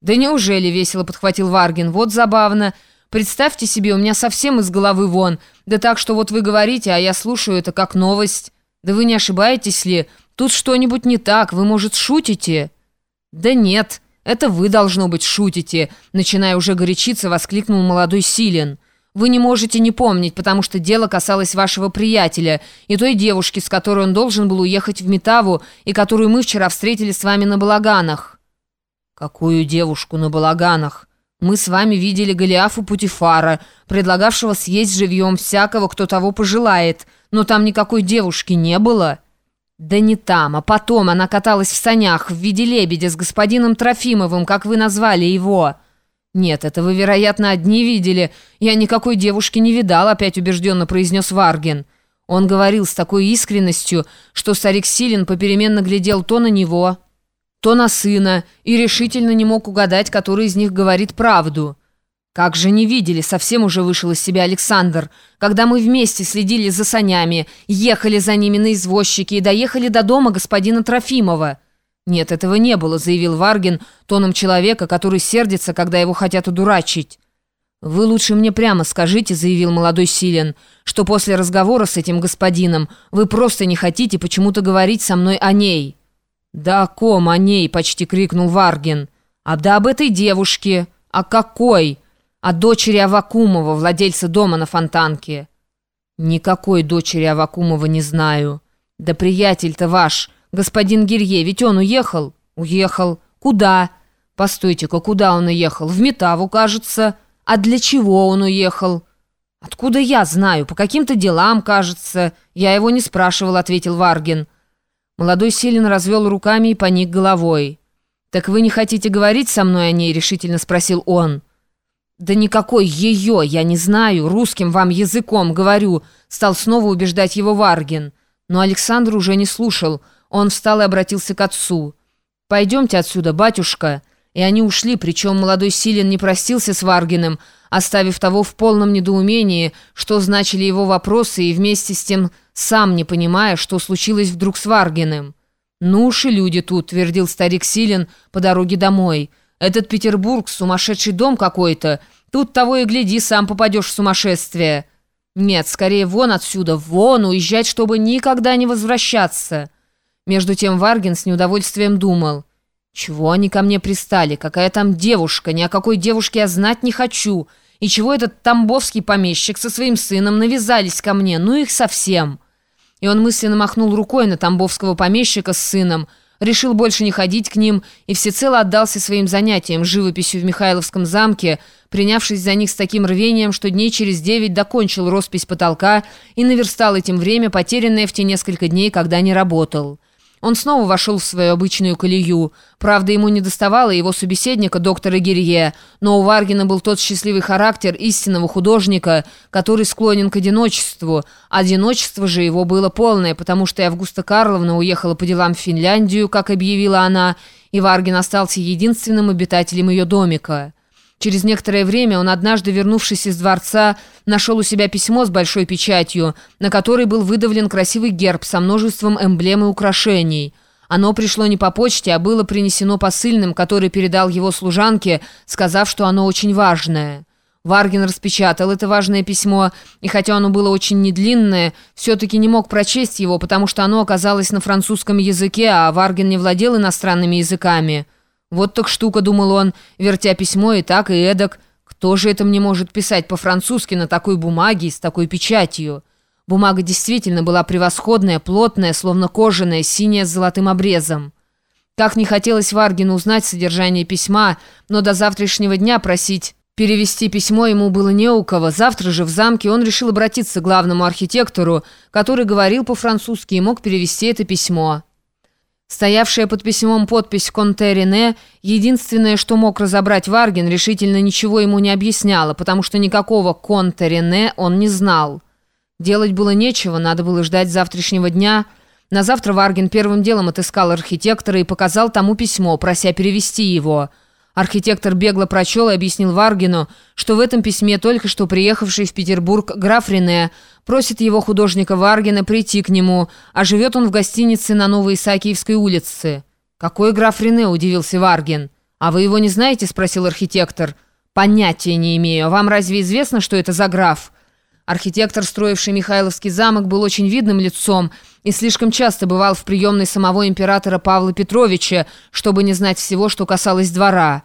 «Да неужели?» — весело подхватил Варгин. «Вот забавно. Представьте себе, у меня совсем из головы вон. Да так, что вот вы говорите, а я слушаю это как новость. Да вы не ошибаетесь ли? Тут что-нибудь не так, вы, может, шутите?» «Да нет, это вы, должно быть, шутите», — начиная уже горячиться, воскликнул молодой Силен. «Вы не можете не помнить, потому что дело касалось вашего приятеля и той девушки, с которой он должен был уехать в Метаву и которую мы вчера встретили с вами на Балаганах». «Какую девушку на балаганах? Мы с вами видели Голиафу Путифара, предлагавшего съесть живьем всякого, кто того пожелает, но там никакой девушки не было». «Да не там, а потом она каталась в санях в виде лебедя с господином Трофимовым, как вы назвали его». «Нет, это вы, вероятно, одни видели. Я никакой девушки не видал», — опять убежденно произнес Варгин. Он говорил с такой искренностью, что старик Силин попеременно глядел то на него, то на сына, и решительно не мог угадать, который из них говорит правду. «Как же не видели, совсем уже вышел из себя Александр, когда мы вместе следили за санями, ехали за ними на извозчике и доехали до дома господина Трофимова». «Нет, этого не было», — заявил Варгин тоном человека, который сердится, когда его хотят удурачить. «Вы лучше мне прямо скажите», — заявил молодой Силен, «что после разговора с этим господином вы просто не хотите почему-то говорить со мной о ней». «Да о ком о ней?» — почти крикнул Варгин. «А да об этой девушке. А какой? О дочери Авакумова, владельца дома на Фонтанке». «Никакой дочери Авакумова не знаю. Да приятель-то ваш, господин Гирье, ведь он уехал?» «Уехал. Куда?» «Постойте-ка, куда он уехал? В Метаву, кажется. А для чего он уехал?» «Откуда я знаю? По каким-то делам, кажется. Я его не спрашивал», — ответил Варгин. Молодой Селин развел руками и поник головой. «Так вы не хотите говорить со мной о ней?» — решительно спросил он. «Да никакой ее, я не знаю, русским вам языком говорю», — стал снова убеждать его Варгин. Но Александр уже не слушал. Он встал и обратился к отцу. «Пойдемте отсюда, батюшка». И они ушли, причем молодой Силин не простился с Варгиным, оставив того в полном недоумении, что значили его вопросы, и вместе с тем сам не понимая, что случилось вдруг с Варгиным. «Ну уж и люди тут», — твердил старик Силин по дороге домой. «Этот Петербург — сумасшедший дом какой-то. Тут того и гляди, сам попадешь в сумасшествие». «Нет, скорее вон отсюда, вон, уезжать, чтобы никогда не возвращаться». Между тем Варгин с неудовольствием думал. «Чего они ко мне пристали? Какая там девушка? Ни о какой девушке я знать не хочу. И чего этот тамбовский помещик со своим сыном навязались ко мне? Ну их совсем!» И он мысленно махнул рукой на тамбовского помещика с сыном, решил больше не ходить к ним и всецело отдался своим занятиям, живописью в Михайловском замке, принявшись за них с таким рвением, что дней через девять докончил роспись потолка и наверстал этим время, потерянное в те несколько дней, когда не работал. Он снова вошел в свою обычную колею. Правда, ему не доставало его собеседника, доктора Гирье, но у Варгина был тот счастливый характер истинного художника, который склонен к одиночеству. Одиночество же его было полное, потому что Августа Карловна уехала по делам в Финляндию, как объявила она, и Варгин остался единственным обитателем ее домика. Через некоторое время он, однажды вернувшись из дворца, нашел у себя письмо с большой печатью, на которой был выдавлен красивый герб со множеством эмблем и украшений. Оно пришло не по почте, а было принесено посыльным, который передал его служанке, сказав, что оно очень важное. Варгин распечатал это важное письмо, и хотя оно было очень недлинное, все-таки не мог прочесть его, потому что оно оказалось на французском языке, а Варгин не владел иностранными языками. «Вот так штука», — думал он, вертя письмо и так, и эдак. «Кто же это мне может писать по-французски на такой бумаге и с такой печатью?» Бумага действительно была превосходная, плотная, словно кожаная, синяя с золотым обрезом. Как не хотелось Варгину узнать содержание письма, но до завтрашнего дня просить перевести письмо ему было не у кого. Завтра же в замке он решил обратиться к главному архитектору, который говорил по-французски и мог перевести это письмо. Стоявшая под письмом подпись «Конте Рене», единственное, что мог разобрать Варгин, решительно ничего ему не объясняло, потому что никакого «Конте Рене» он не знал. Делать было нечего, надо было ждать завтрашнего дня. На завтра Варгин первым делом отыскал архитектора и показал тому письмо, прося перевести его – Архитектор бегло прочел и объяснил Варгину, что в этом письме только что приехавший в Петербург граф Рене просит его художника Варгина прийти к нему, а живет он в гостинице на Новой Исаакиевской улице. «Какой граф Рене?» – удивился Варгин. «А вы его не знаете?» — спросил архитектор. «Понятия не имею. Вам разве известно, что это за граф?» Архитектор, строивший Михайловский замок, был очень видным лицом и слишком часто бывал в приемной самого императора Павла Петровича, чтобы не знать всего, что касалось двора.